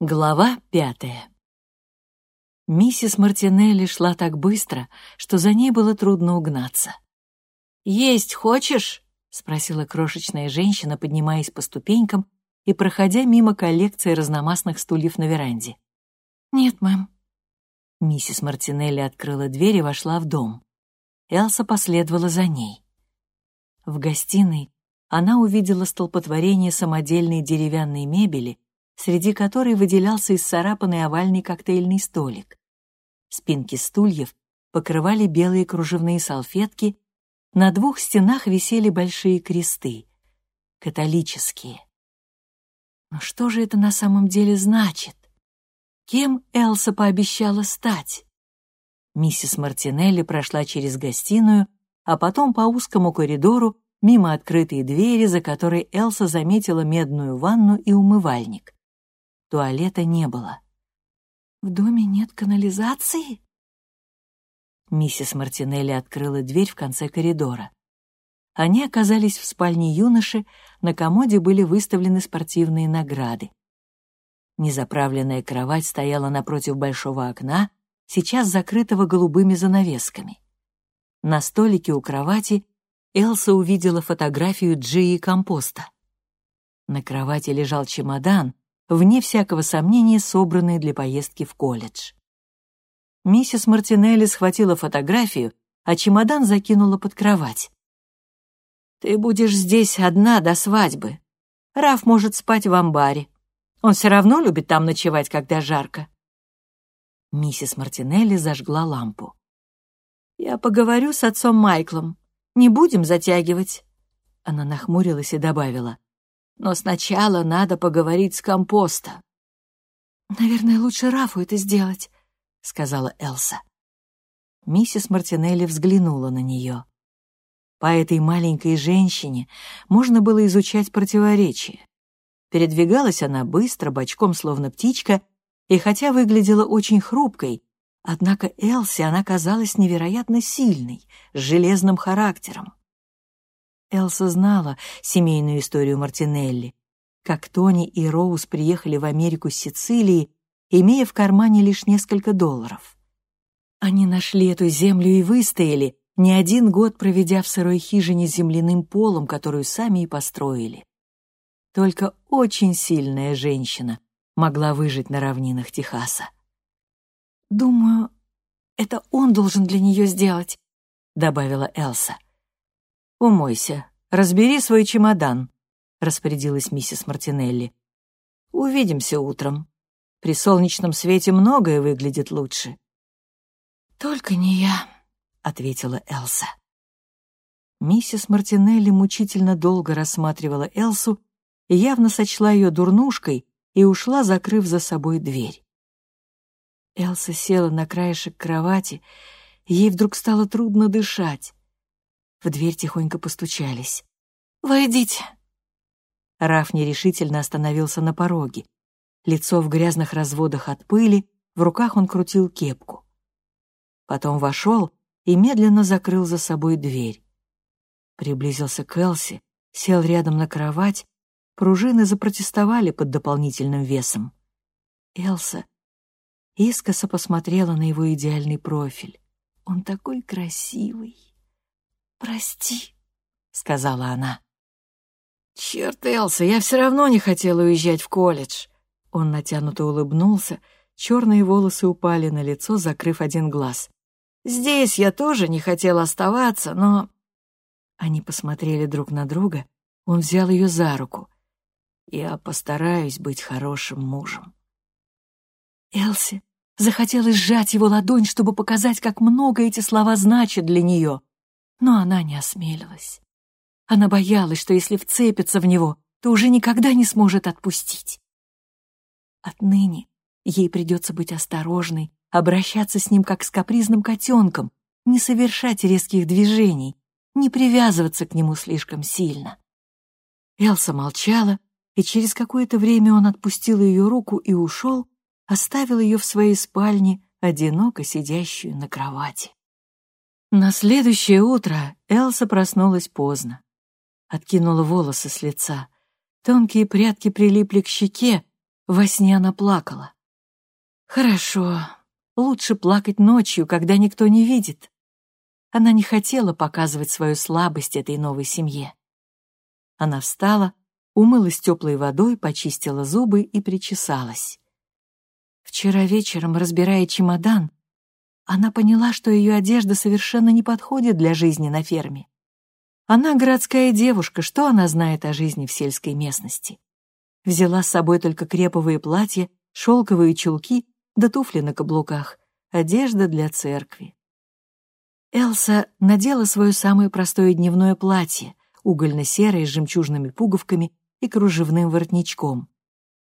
Глава пятая Миссис Мартинелли шла так быстро, что за ней было трудно угнаться. «Есть хочешь?» — спросила крошечная женщина, поднимаясь по ступенькам и проходя мимо коллекции разномастных стульев на веранде. «Нет, мэм». Миссис Мартинелли открыла дверь и вошла в дом. Элса последовала за ней. В гостиной она увидела столпотворение самодельной деревянной мебели — среди которой выделялся исцарапанный овальный коктейльный столик. Спинки стульев покрывали белые кружевные салфетки, на двух стенах висели большие кресты, католические. Но что же это на самом деле значит? Кем Элса пообещала стать? Миссис Мартинелли прошла через гостиную, а потом по узкому коридору мимо открытой двери, за которой Элса заметила медную ванну и умывальник. Туалета не было. «В доме нет канализации?» Миссис Мартинелли открыла дверь в конце коридора. Они оказались в спальне юноши, на комоде были выставлены спортивные награды. Незаправленная кровать стояла напротив большого окна, сейчас закрытого голубыми занавесками. На столике у кровати Элса увидела фотографию Джии Компоста. На кровати лежал чемодан, вне всякого сомнения собранные для поездки в колледж. Миссис Мартинелли схватила фотографию, а чемодан закинула под кровать. «Ты будешь здесь одна до свадьбы. Раф может спать в амбаре. Он все равно любит там ночевать, когда жарко». Миссис Мартинелли зажгла лампу. «Я поговорю с отцом Майклом. Не будем затягивать». Она нахмурилась и добавила. Но сначала надо поговорить с компоста. «Наверное, лучше Рафу это сделать», — сказала Элса. Миссис Мартинелли взглянула на нее. По этой маленькой женщине можно было изучать противоречия. Передвигалась она быстро, бочком, словно птичка, и хотя выглядела очень хрупкой, однако Элси она казалась невероятно сильной, с железным характером. Элса знала семейную историю Мартинелли, как Тони и Роуз приехали в Америку с Сицилии, имея в кармане лишь несколько долларов. Они нашли эту землю и выстояли, не один год проведя в сырой хижине с земляным полом, которую сами и построили. Только очень сильная женщина могла выжить на равнинах Техаса. «Думаю, это он должен для нее сделать», — добавила Элса. «Умойся, разбери свой чемодан», — распорядилась миссис Мартинелли. «Увидимся утром. При солнечном свете многое выглядит лучше». «Только не я», — ответила Элса. Миссис Мартинелли мучительно долго рассматривала Элсу и явно сочла ее дурнушкой и ушла, закрыв за собой дверь. Элса села на краешек кровати, ей вдруг стало трудно дышать. В дверь тихонько постучались. «Войдите!» Раф нерешительно остановился на пороге. Лицо в грязных разводах от пыли, в руках он крутил кепку. Потом вошел и медленно закрыл за собой дверь. Приблизился к Элси, сел рядом на кровать, пружины запротестовали под дополнительным весом. Элса искоса посмотрела на его идеальный профиль. Он такой красивый. «Прости», — сказала она. «Черт, Элса, я все равно не хотела уезжать в колледж». Он натянуто улыбнулся, черные волосы упали на лицо, закрыв один глаз. «Здесь я тоже не хотела оставаться, но...» Они посмотрели друг на друга, он взял ее за руку. «Я постараюсь быть хорошим мужем». Элси захотелось сжать его ладонь, чтобы показать, как много эти слова значат для нее но она не осмелилась. Она боялась, что если вцепится в него, то уже никогда не сможет отпустить. Отныне ей придется быть осторожной, обращаться с ним как с капризным котенком, не совершать резких движений, не привязываться к нему слишком сильно. Элса молчала, и через какое-то время он отпустил ее руку и ушел, оставил ее в своей спальне, одиноко сидящую на кровати. На следующее утро Элса проснулась поздно. Откинула волосы с лица. Тонкие прядки прилипли к щеке, Во сне она плакала. Хорошо, лучше плакать ночью, когда никто не видит. Она не хотела показывать свою слабость этой новой семье. Она встала, умылась теплой водой, почистила зубы и причесалась. Вчера вечером, разбирая чемодан, она поняла, что ее одежда совершенно не подходит для жизни на ферме. Она городская девушка, что она знает о жизни в сельской местности? Взяла с собой только креповые платья, шелковые чулки да туфли на каблуках, одежда для церкви. Элса надела свое самое простое дневное платье, угольно-серое с жемчужными пуговками и кружевным воротничком.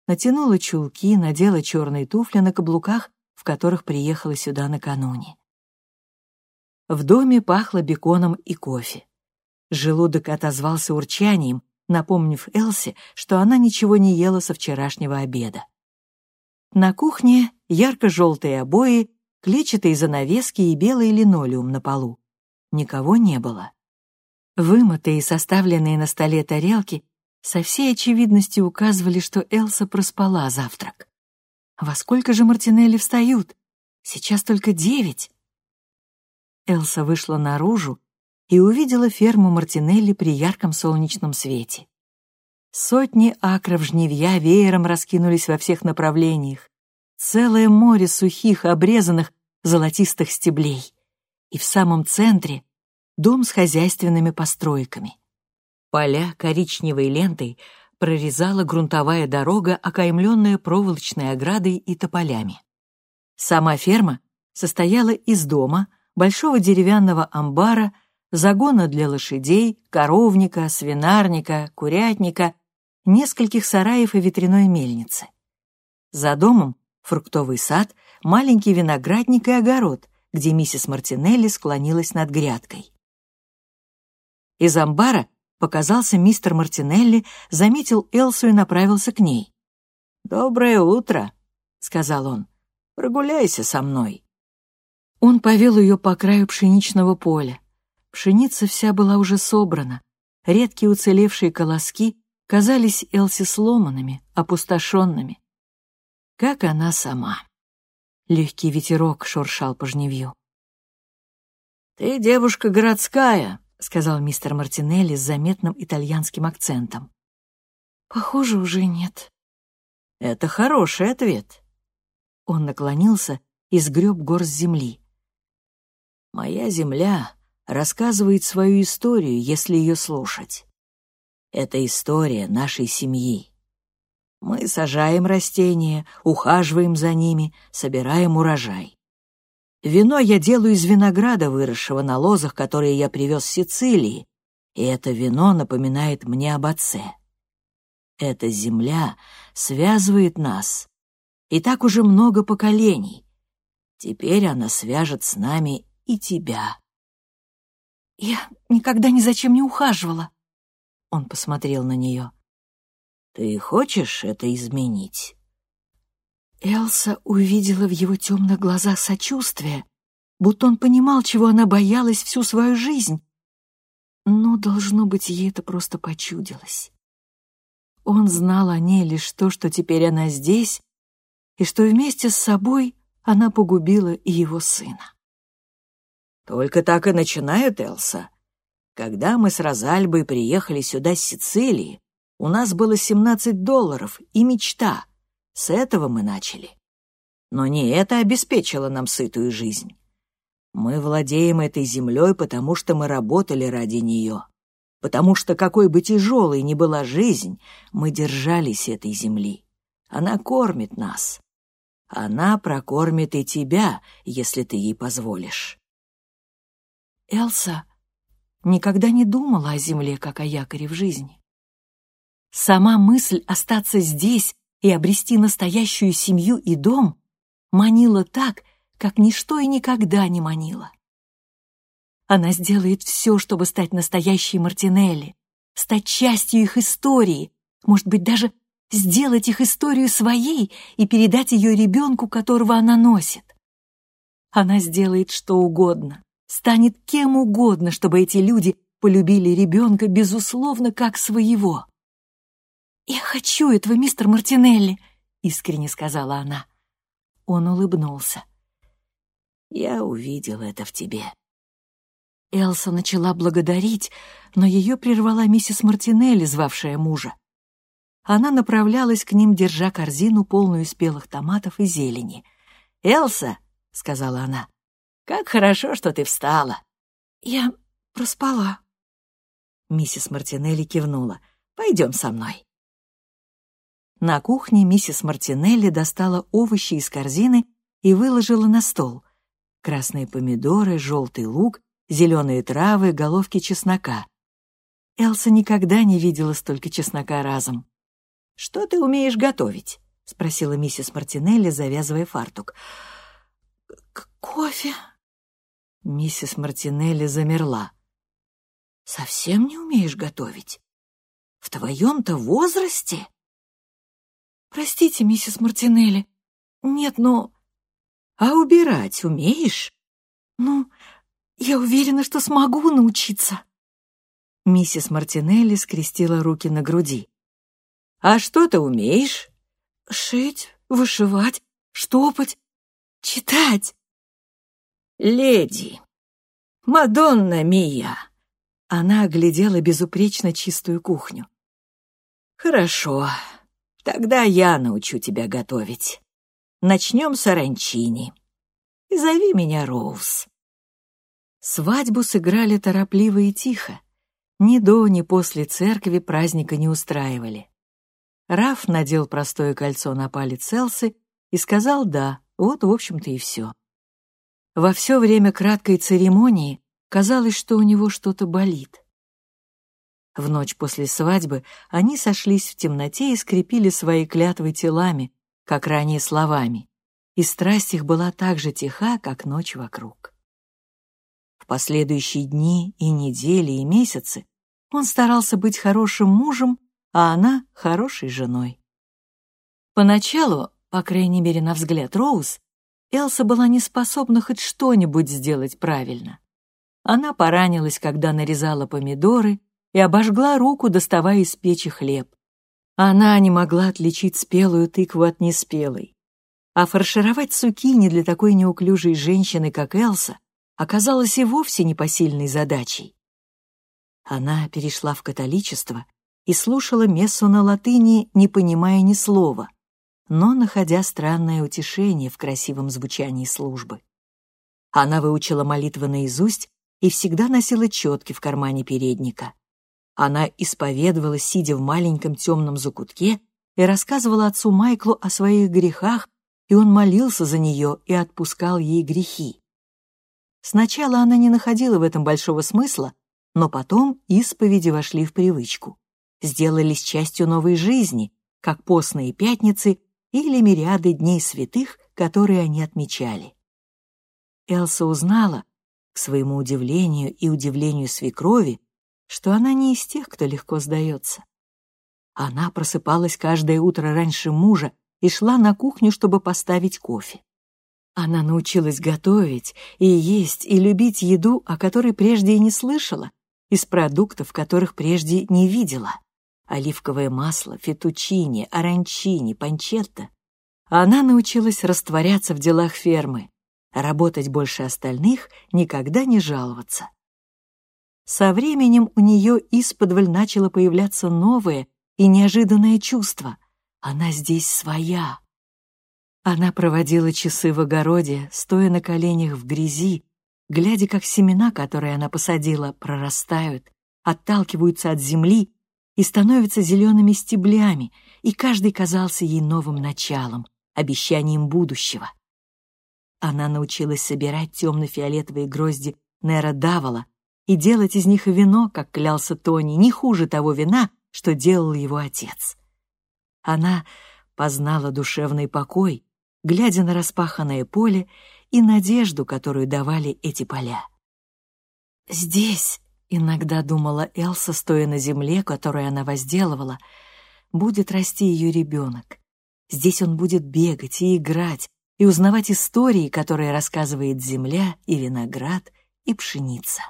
Натянула чулки, надела черные туфли на каблуках в которых приехала сюда накануне. В доме пахло беконом и кофе. Желудок отозвался урчанием, напомнив Элсе, что она ничего не ела со вчерашнего обеда. На кухне ярко-желтые обои, клетчатые занавески и белый линолеум на полу. Никого не было. Вымытые и составленные на столе тарелки со всей очевидностью указывали, что Элса проспала завтрак. Во сколько же Мартинелли встают? Сейчас только девять. Элса вышла наружу и увидела ферму Мартинелли при ярком солнечном свете. Сотни акров жневья веером раскинулись во всех направлениях. Целое море сухих, обрезанных, золотистых стеблей. И в самом центре — дом с хозяйственными постройками. Поля коричневой лентой прорезала грунтовая дорога, окаймленная проволочной оградой и тополями. Сама ферма состояла из дома, большого деревянного амбара, загона для лошадей, коровника, свинарника, курятника, нескольких сараев и ветряной мельницы. За домом фруктовый сад, маленький виноградник и огород, где миссис Мартинелли склонилась над грядкой. Из амбара Показался мистер Мартинелли, заметил Элсу и направился к ней. «Доброе утро», — сказал он. «Прогуляйся со мной». Он повел ее по краю пшеничного поля. Пшеница вся была уже собрана. Редкие уцелевшие колоски казались Элси сломанными, опустошенными. Как она сама. Легкий ветерок шуршал по жневью. «Ты девушка городская», — сказал мистер Мартинелли с заметным итальянским акцентом. «Похоже, уже нет». «Это хороший ответ». Он наклонился и сгреб горсть земли. «Моя земля рассказывает свою историю, если ее слушать. Это история нашей семьи. Мы сажаем растения, ухаживаем за ними, собираем урожай. Вино я делаю из винограда, выросшего на лозах, которые я привез с Сицилии, и это вино напоминает мне об отце. Эта земля связывает нас, и так уже много поколений. Теперь она свяжет с нами и тебя. Я никогда ни зачем не ухаживала. Он посмотрел на нее. Ты хочешь это изменить? Элса увидела в его темных глазах сочувствие, будто он понимал, чего она боялась всю свою жизнь. Но, должно быть, ей это просто почудилось. Он знал о ней лишь то, что теперь она здесь, и что вместе с собой она погубила и его сына. Только так и начинают, Элса. Когда мы с Розальбой приехали сюда с Сицилии, у нас было 17 долларов и мечта — с этого мы начали. Но не это обеспечило нам сытую жизнь. Мы владеем этой землей, потому что мы работали ради нее. Потому что какой бы тяжелой ни была жизнь, мы держались этой земли. Она кормит нас. Она прокормит и тебя, если ты ей позволишь. Элса никогда не думала о земле, как о якоре в жизни. Сама мысль остаться здесь и обрести настоящую семью и дом манила так, как ничто и никогда не манило. Она сделает все, чтобы стать настоящей Мартинелли, стать частью их истории, может быть, даже сделать их историю своей и передать ее ребенку, которого она носит. Она сделает что угодно, станет кем угодно, чтобы эти люди полюбили ребенка, безусловно, как своего. «Я хочу этого, мистер Мартинелли!» — искренне сказала она. Он улыбнулся. «Я увидел это в тебе». Элса начала благодарить, но ее прервала миссис Мартинелли, звавшая мужа. Она направлялась к ним, держа корзину, полную спелых томатов и зелени. «Элса», — сказала она, — «как хорошо, что ты встала». «Я проспала». Миссис Мартинелли кивнула. «Пойдем со мной». На кухне миссис Мартинелли достала овощи из корзины и выложила на стол. Красные помидоры, желтый лук, зеленые травы, головки чеснока. Элса никогда не видела столько чеснока разом. «Что ты умеешь готовить?» — спросила миссис Мартинелли, завязывая фартук. «Кофе». Миссис Мартинелли замерла. «Совсем не умеешь готовить? В твоем-то возрасте?» «Простите, миссис Мартинелли. Нет, но...» «А убирать умеешь?» «Ну, я уверена, что смогу научиться». Миссис Мартинелли скрестила руки на груди. «А что ты умеешь?» «Шить, вышивать, штопать, читать». «Леди, Мадонна Мия!» Она оглядела безупречно чистую кухню. «Хорошо, тогда я научу тебя готовить. Начнем с оранчини. зови меня Роуз». Свадьбу сыграли торопливо и тихо. Ни до, ни после церкви праздника не устраивали. Раф надел простое кольцо на палец Элсы и сказал «да», вот, в общем-то, и все. Во все время краткой церемонии казалось, что у него что-то болит. В ночь после свадьбы они сошлись в темноте и скрепили свои клятвы телами, как ранее словами, и страсть их была так же тиха, как ночь вокруг. В последующие дни и недели и месяцы он старался быть хорошим мужем а она — хорошей женой. Поначалу, по крайней мере на взгляд Роуз, Элса была не способна хоть что-нибудь сделать правильно. Она поранилась, когда нарезала помидоры, и обожгла руку, доставая из печи хлеб. Она не могла отличить спелую тыкву от неспелой. А фаршировать сукини для такой неуклюжей женщины, как Элса, оказалось и вовсе непосильной задачей. Она перешла в католичество и слушала мессу на латыни, не понимая ни слова, но находя странное утешение в красивом звучании службы. Она выучила молитвы наизусть и всегда носила четки в кармане передника. Она исповедовалась, сидя в маленьком темном закутке, и рассказывала отцу Майклу о своих грехах, и он молился за нее и отпускал ей грехи. Сначала она не находила в этом большого смысла, но потом исповеди вошли в привычку сделались частью новой жизни, как постные пятницы или мириады дней святых, которые они отмечали. Элса узнала, к своему удивлению и удивлению свекрови, что она не из тех, кто легко сдается. Она просыпалась каждое утро раньше мужа и шла на кухню, чтобы поставить кофе. Она научилась готовить и есть и любить еду, о которой прежде и не слышала, из продуктов, которых прежде не видела оливковое масло, фетучини, оранчини, панчетта. Она научилась растворяться в делах фермы, работать больше остальных, никогда не жаловаться. Со временем у нее исподволь начало появляться новое и неожиданное чувство. Она здесь своя. Она проводила часы в огороде, стоя на коленях в грязи, глядя, как семена, которые она посадила, прорастают, отталкиваются от земли и становятся зелеными стеблями, и каждый казался ей новым началом, обещанием будущего. Она научилась собирать темно-фиолетовые грозди Нера Давала и делать из них вино, как клялся Тони, не хуже того вина, что делал его отец. Она познала душевный покой, глядя на распаханное поле и надежду, которую давали эти поля. Здесь, Иногда думала Элса, стоя на земле, которую она возделывала, будет расти ее ребенок. Здесь он будет бегать и играть, и узнавать истории, которые рассказывает земля и виноград и пшеница.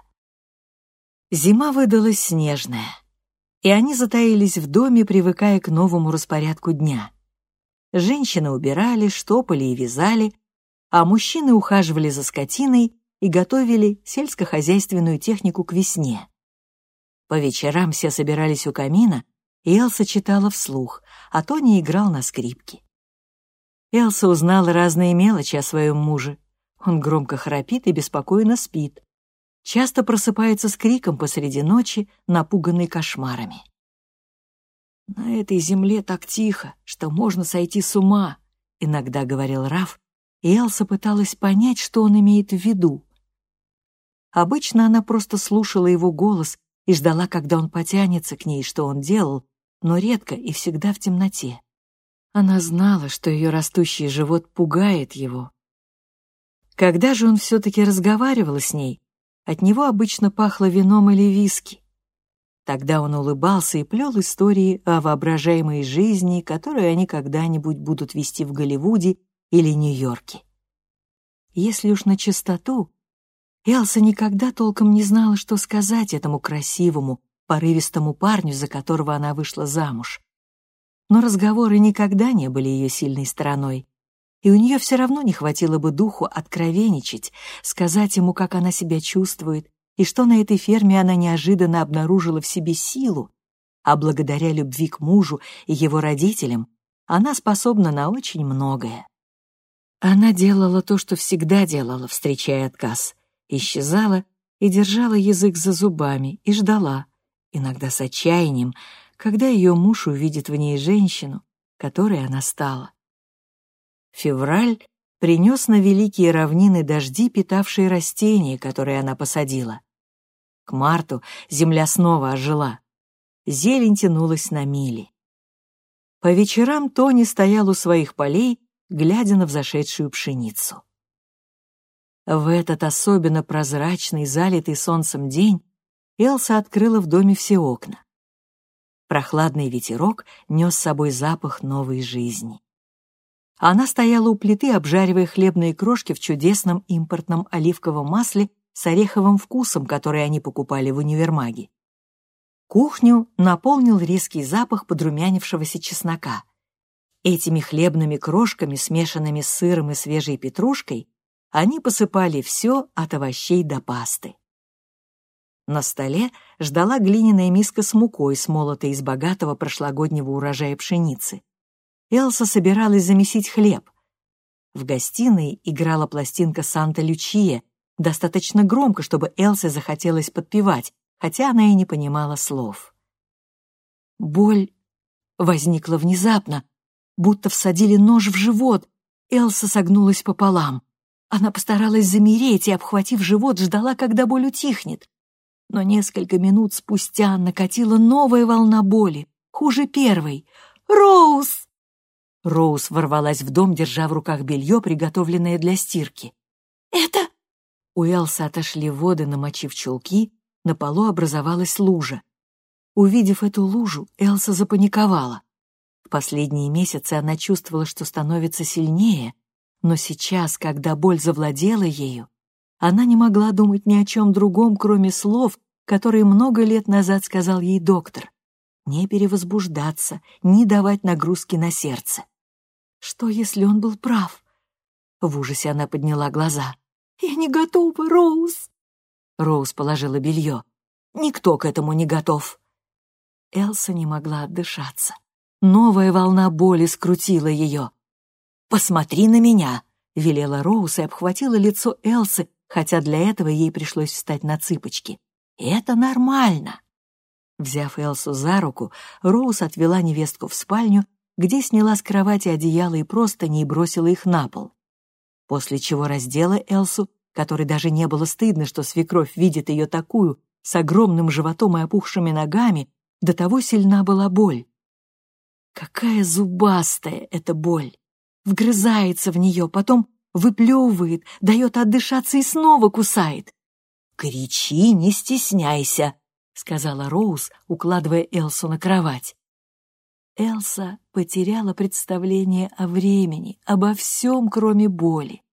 Зима выдалась снежная, и они затаились в доме, привыкая к новому распорядку дня. Женщины убирали, штопали и вязали, а мужчины ухаживали за скотиной и готовили сельскохозяйственную технику к весне. По вечерам все собирались у камина, и Элса читала вслух, а Тони играл на скрипке. Элса узнала разные мелочи о своем муже. Он громко храпит и беспокойно спит. Часто просыпается с криком посреди ночи, напуганный кошмарами. «На этой земле так тихо, что можно сойти с ума», — иногда говорил Раф, и Элса пыталась понять, что он имеет в виду. Обычно она просто слушала его голос и ждала, когда он потянется к ней, что он делал, но редко и всегда в темноте. Она знала, что ее растущий живот пугает его. Когда же он все-таки разговаривал с ней, от него обычно пахло вином или виски. Тогда он улыбался и плел истории о воображаемой жизни, которую они когда-нибудь будут вести в Голливуде или Нью-Йорке. Если уж на чистоту, Элса никогда толком не знала, что сказать этому красивому, порывистому парню, за которого она вышла замуж. Но разговоры никогда не были ее сильной стороной, и у нее все равно не хватило бы духу откровенничать, сказать ему, как она себя чувствует, и что на этой ферме она неожиданно обнаружила в себе силу, а благодаря любви к мужу и его родителям она способна на очень многое. Она делала то, что всегда делала, встречая отказ, исчезала и держала язык за зубами и ждала, иногда с отчаянием, когда ее муж увидит в ней женщину, которой она стала. Февраль принес на великие равнины дожди, питавшие растения, которые она посадила. К марту земля снова ожила. Зелень тянулась на мили. По вечерам Тони стоял у своих полей, глядя на взошедшую пшеницу. В этот особенно прозрачный, залитый солнцем день Элса открыла в доме все окна. Прохладный ветерок нес с собой запах новой жизни. Она стояла у плиты, обжаривая хлебные крошки в чудесном импортном оливковом масле с ореховым вкусом, который они покупали в универмаге. Кухню наполнил резкий запах подрумянившегося чеснока. Этими хлебными крошками, смешанными с сыром и свежей петрушкой, они посыпали все от овощей до пасты. На столе ждала глиняная миска с мукой, смолотой из богатого прошлогоднего урожая пшеницы. Элса собиралась замесить хлеб. В гостиной играла пластинка «Санта-Лючия», достаточно громко, чтобы Элсе захотелось подпевать, хотя она и не понимала слов. Боль возникла внезапно, будто всадили нож в живот. Элса согнулась пополам. Она постаралась замереть и, обхватив живот, ждала, когда боль утихнет но несколько минут спустя накатила новая волна боли, хуже первой. «Роуз!» Роуз ворвалась в дом, держа в руках белье, приготовленное для стирки. «Это...» У Элсы отошли воды, намочив чулки, на полу образовалась лужа. Увидев эту лужу, Элса запаниковала. В последние месяцы она чувствовала, что становится сильнее, но сейчас, когда боль завладела ею, она не могла думать ни о чем другом, кроме слов, которые много лет назад сказал ей доктор. Не перевозбуждаться, не давать нагрузки на сердце. Что, если он был прав? В ужасе она подняла глаза. «Я не готова, Роуз!» Роуз положила белье. «Никто к этому не готов!» Элса не могла отдышаться. Новая волна боли скрутила ее. «Посмотри на меня!» — велела Роуз и обхватила лицо Элсы, хотя для этого ей пришлось встать на цыпочки. «Это нормально!» Взяв Элсу за руку, Роуз отвела невестку в спальню, где сняла с кровати одеяло и простыни и бросила их на пол. После чего раздела Элсу, которой даже не было стыдно, что свекровь видит ее такую, с огромным животом и опухшими ногами, до того сильна была боль. Какая зубастая эта боль! Вгрызается в нее, потом выплевывает, дает отдышаться и снова кусает. «Кричи, не стесняйся», — сказала Роуз, укладывая Элсу на кровать. Элса потеряла представление о времени, обо всем, кроме боли.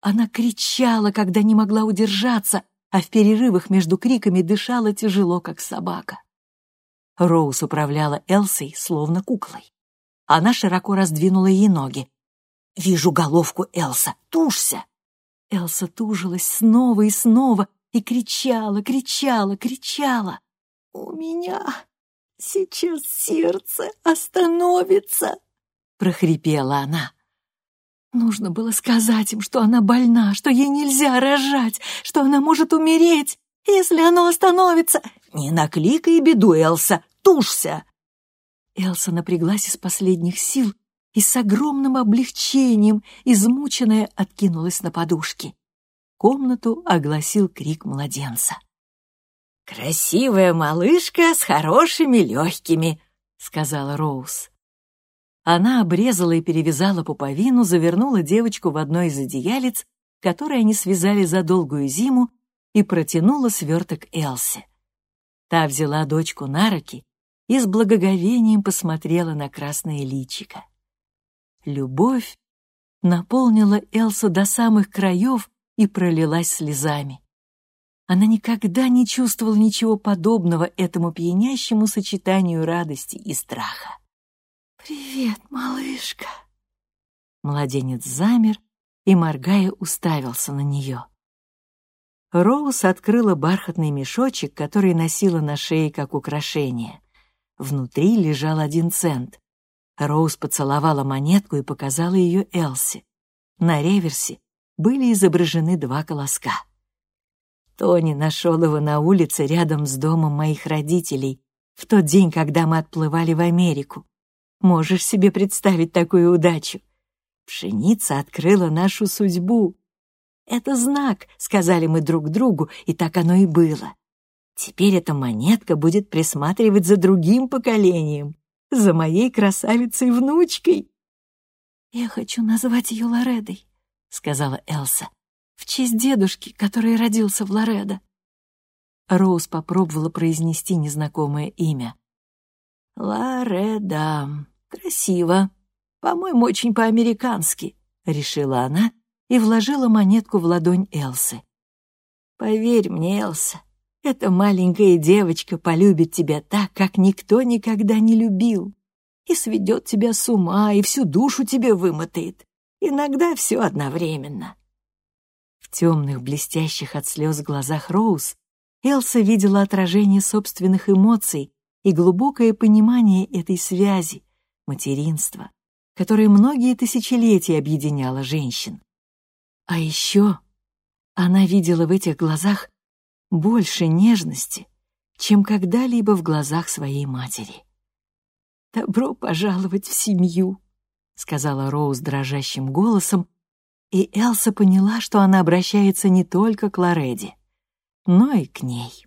Она кричала, когда не могла удержаться, а в перерывах между криками дышала тяжело, как собака. Роуз управляла Элсой, словно куклой. Она широко раздвинула ей ноги. «Вижу головку Элса. Тушься!» Элса тужилась снова и снова и кричала, кричала, кричала. «У меня сейчас сердце остановится!» — прохрипела она. Нужно было сказать им, что она больна, что ей нельзя рожать, что она может умереть, если оно остановится. «Не накликай беду, Элса, тушься!» Элса напряглась из последних сил и с огромным облегчением, измученная, откинулась на подушки. Комнату огласил крик младенца. «Красивая малышка с хорошими легкими», — сказала Роуз. Она обрезала и перевязала пуповину, завернула девочку в одно из одеялец, которые они связали за долгую зиму, и протянула сверток Элсе. Та взяла дочку на руки и с благоговением посмотрела на красное личико. Любовь наполнила Элсу до самых краев и пролилась слезами. Она никогда не чувствовала ничего подобного этому пьянящему сочетанию радости и страха. «Привет, малышка!» Младенец замер и, моргая, уставился на нее. Роуз открыла бархатный мешочек, который носила на шее как украшение. Внутри лежал один цент. Роуз поцеловала монетку и показала ее Элси. На реверсе были изображены два колоска. Тони нашел его на улице рядом с домом моих родителей в тот день, когда мы отплывали в Америку. Можешь себе представить такую удачу? Пшеница открыла нашу судьбу. «Это знак», — сказали мы друг другу, и так оно и было. Теперь эта монетка будет присматривать за другим поколением, за моей красавицей-внучкой. «Я хочу назвать ее Лоредой», — сказала Элса, «в честь дедушки, который родился в Лоредо». Роуз попробовала произнести незнакомое имя. «Лореда. Красиво. По-моему, очень по-американски», — решила она и вложила монетку в ладонь Элсы. «Поверь мне, Элса, эта маленькая девочка полюбит тебя так, как никто никогда не любил, и сведет тебя с ума, и всю душу тебе вымотает. Иногда все одновременно». Темных, блестящих от слез глазах Роуз Элса видела отражение собственных эмоций и глубокое понимание этой связи, материнства, которое многие тысячелетия объединяло женщин. А еще она видела в этих глазах больше нежности, чем когда-либо в глазах своей матери. «Добро пожаловать в семью», — сказала Роуз дрожащим голосом, и Элса поняла, что она обращается не только к Лореде, но и к ней.